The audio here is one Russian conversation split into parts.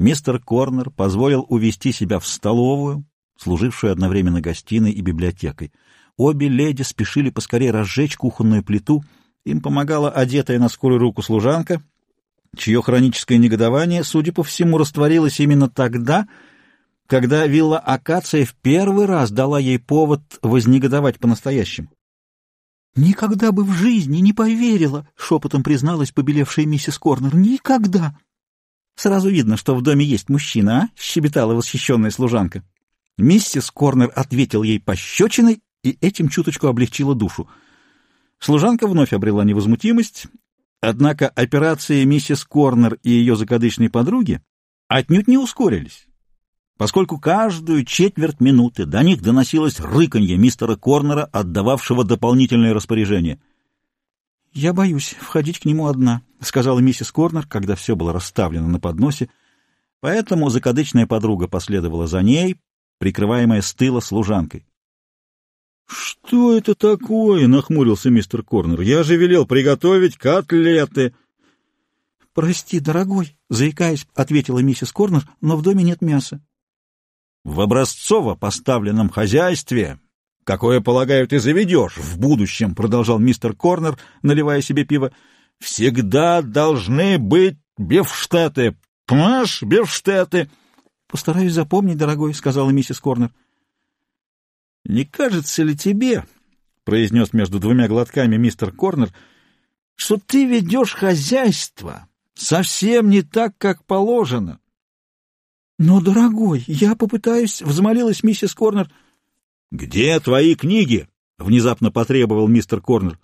Мистер Корнер позволил увести себя в столовую, служившую одновременно гостиной и библиотекой. Обе леди спешили поскорее разжечь кухонную плиту. Им помогала одетая на скорую руку служанка, чье хроническое негодование, судя по всему, растворилось именно тогда, когда вилла Акация в первый раз дала ей повод вознегодовать по-настоящему. «Никогда бы в жизни не поверила», — шепотом призналась побелевшая миссис Корнер. «Никогда!» «Сразу видно, что в доме есть мужчина, а?» — щебетала восхищенная служанка. Миссис Корнер ответил ей пощечиной и этим чуточку облегчила душу. Служанка вновь обрела невозмутимость, однако операции миссис Корнер и ее закадычной подруги отнюдь не ускорились, поскольку каждую четверть минуты до них доносилось рыканье мистера Корнера, отдававшего дополнительные распоряжения. «Я боюсь входить к нему одна», — сказала миссис Корнер, когда все было расставлено на подносе, поэтому закадычная подруга последовала за ней, прикрываемая с тыла служанкой. «Что это такое?» — нахмурился мистер Корнер. «Я же велел приготовить котлеты». «Прости, дорогой», — заикаясь, ответила миссис Корнер, — «но в доме нет мяса». «В образцово поставленном хозяйстве, какое, полагаю, ты заведешь в будущем», — продолжал мистер Корнер, наливая себе пиво, — «всегда должны быть бифштеты. Понимаешь, бифштеты». «Постараюсь запомнить, дорогой», — сказала миссис Корнер. «Не кажется ли тебе, — произнес между двумя глотками мистер Корнер, — что ты ведешь хозяйство совсем не так, как положено?» «Но, дорогой, я попытаюсь», — взмолилась миссис Корнер. «Где твои книги?» — внезапно потребовал мистер Корнер.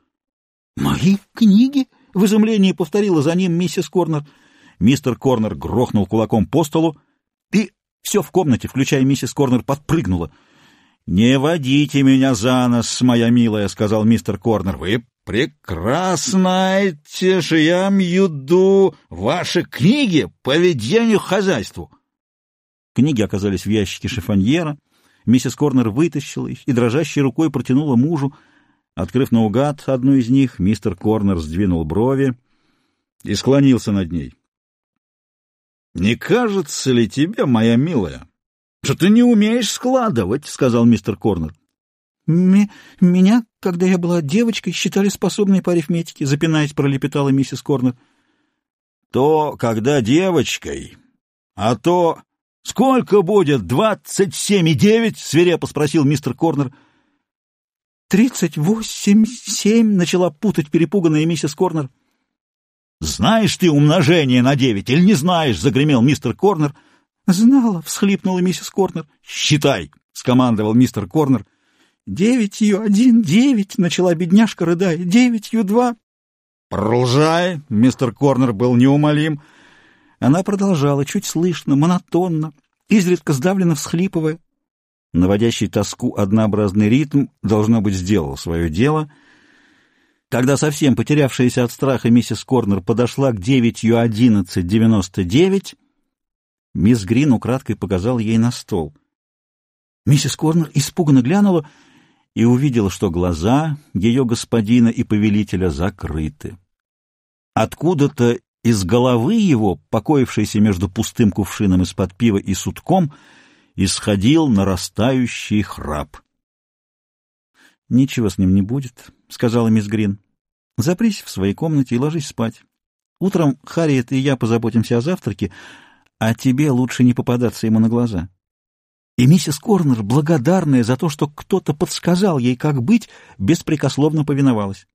«Мои книги?» — в изумлении повторила за ним миссис Корнер. Мистер Корнер грохнул кулаком по столу, и все в комнате, включая миссис Корнер, подпрыгнуло — «Не водите меня за нос, моя милая», — сказал мистер Корнер. «Вы прекрасно я мьюду ваши книги по ведению хозяйству». Книги оказались в ящике шифоньера. Миссис Корнер вытащила их и дрожащей рукой протянула мужу. Открыв наугад одну из них, мистер Корнер сдвинул брови и склонился над ней. «Не кажется ли тебе, моя милая, что ты не умеешь складывать, — сказал мистер Корнер. — Меня, когда я была девочкой, считали способной по арифметике, — запинаясь, пролепетала миссис Корнер. — То, когда девочкой, а то... — Сколько будет? Двадцать семь и девять? — свирепо спросил мистер Корнер. — Тридцать восемь, семь, — начала путать перепуганная миссис Корнер. — Знаешь ты умножение на девять или не знаешь? — загремел мистер Корнер — «Знала», — всхлипнула миссис Корнер. «Считай», — скомандовал мистер Корнер. «Девятью один, девять», — начала бедняжка, рыдая. «Девятью два». «Продолжай», — мистер Корнер был неумолим. Она продолжала, чуть слышно, монотонно, изредка сдавленно всхлипывая. Наводящий тоску однообразный ритм, должно быть, сделал свое дело. Когда совсем потерявшаяся от страха миссис Корнер подошла к девятью одиннадцать девяносто девять, Мисс Грин украдкой показал ей на стол. Миссис Корнер испуганно глянула и увидела, что глаза ее господина и повелителя закрыты. Откуда-то из головы его, покоившейся между пустым кувшином из-под пива и сутком, исходил нарастающий храп. — Ничего с ним не будет, — сказала мисс Грин. — Запрись в своей комнате и ложись спать. Утром Харриет и я позаботимся о завтраке, а тебе лучше не попадаться ему на глаза. И миссис Корнер, благодарная за то, что кто-то подсказал ей, как быть, беспрекословно повиновалась.